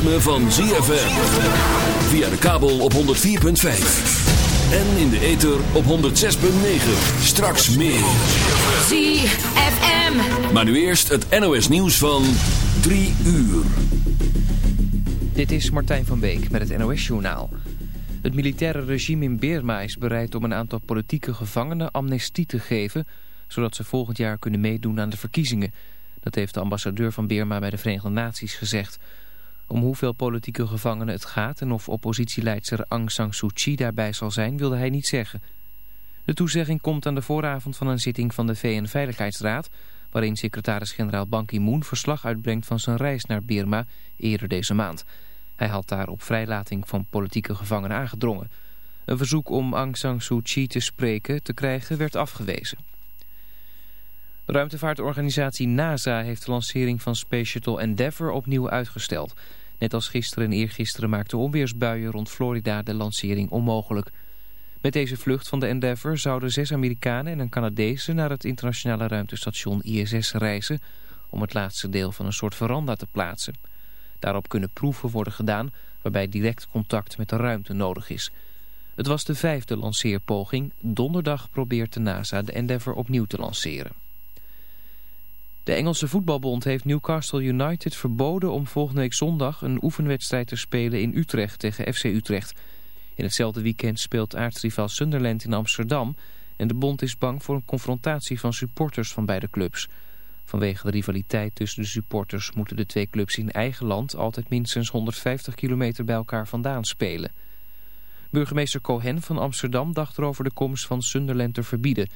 ritme van ZFM. Via de kabel op 104.5. En in de ether op 106.9. Straks meer. ZFM. Maar nu eerst het NOS nieuws van 3 uur. Dit is Martijn van Beek met het NOS-journaal. Het militaire regime in Birma is bereid om een aantal politieke gevangenen amnestie te geven... zodat ze volgend jaar kunnen meedoen aan de verkiezingen. Dat heeft de ambassadeur van Birma bij de Verenigde Naties gezegd. Om hoeveel politieke gevangenen het gaat en of oppositieleidster Aung San Suu Kyi daarbij zal zijn, wilde hij niet zeggen. De toezegging komt aan de vooravond van een zitting van de VN-veiligheidsraad... waarin secretaris-generaal Ban Ki-moon verslag uitbrengt van zijn reis naar Birma eerder deze maand. Hij had daar op vrijlating van politieke gevangenen aangedrongen. Een verzoek om Aung San Suu Kyi te spreken te krijgen werd afgewezen. Ruimtevaartorganisatie NASA heeft de lancering van Space Shuttle Endeavour opnieuw uitgesteld. Net als gisteren en eergisteren maakten onweersbuien rond Florida de lancering onmogelijk. Met deze vlucht van de Endeavour zouden zes Amerikanen en een Canadese naar het internationale ruimtestation ISS reizen om het laatste deel van een soort veranda te plaatsen. Daarop kunnen proeven worden gedaan waarbij direct contact met de ruimte nodig is. Het was de vijfde lanceerpoging. Donderdag probeert de NASA de Endeavour opnieuw te lanceren. De Engelse voetbalbond heeft Newcastle United verboden om volgende week zondag een oefenwedstrijd te spelen in Utrecht tegen FC Utrecht. In hetzelfde weekend speelt aartsrivaal Sunderland in Amsterdam en de bond is bang voor een confrontatie van supporters van beide clubs. Vanwege de rivaliteit tussen de supporters moeten de twee clubs in eigen land altijd minstens 150 kilometer bij elkaar vandaan spelen. Burgemeester Cohen van Amsterdam dacht erover de komst van Sunderland te verbieden.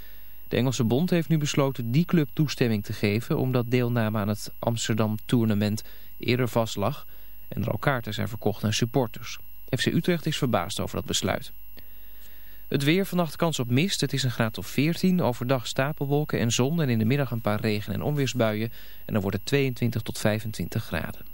De Engelse bond heeft nu besloten die club toestemming te geven... omdat deelname aan het Amsterdam-tournament eerder vastlag... en er al kaarten zijn verkocht aan supporters. FC Utrecht is verbaasd over dat besluit. Het weer, vannacht kans op mist. Het is een graad of 14. Overdag stapelwolken en zon en in de middag een paar regen- en onweersbuien. En dan wordt het 22 tot 25 graden.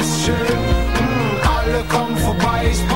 ist schön. Hm, alle kommen vorbei, ich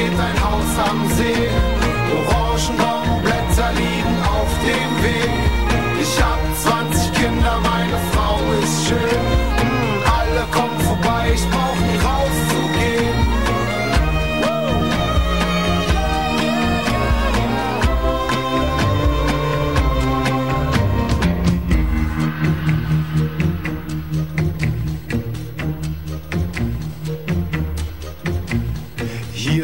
Steht ein Haus am See.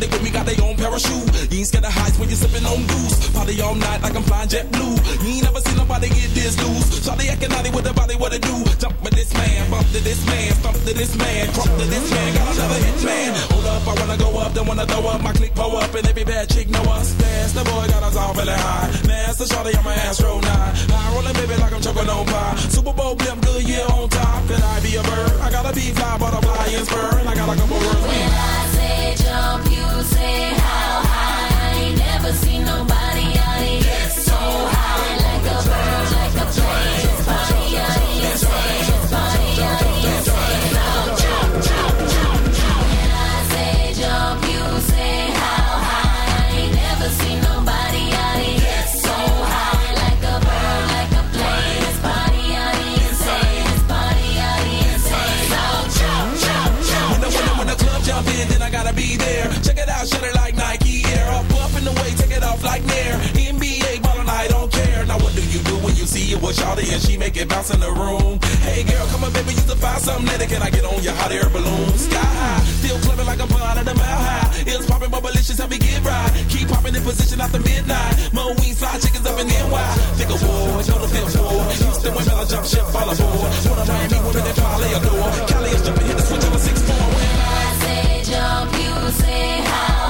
Everybody with me got their own parachute. You ain't scared of heights when you're sipping on goose. Party all night like I'm flying jet blue. You ain't never seen nobody get this loose. Shawty acting naughty with the body, what it do? Jump with this man, bump to this man, stomp to this man, crump to this man. Got another hit man. Hold up, I wanna go up, then wanna throw up. My click pull up, and every bad chick know us. Dance, the boy got us all really high. Master Shawty, I'm a Astro 9. High rolling, baby, like I'm choking on pie. Super Bowl blimp, good year on top. Could I be a bird? I gotta be fly, butterfly, and spur. And I got a couple words. When I say jump, you say how high. I ain't never seen nobody with Shawty and she make it bounce in the room? Hey girl, come on baby, you can find something later. Can I get on your hot air balloon? Sky high, still clubbing like a pond at a mile high. It's popping, but malicious, help me get right. Keep popping in position after midnight. Mo wings, fly chickens up in NY. Think of war, go to fifth floor. Houston women, I jump ship, fall aboard. One of Miami women that probably adore. Cali is jumping, hit the switch on a six four. When I say jump, you say how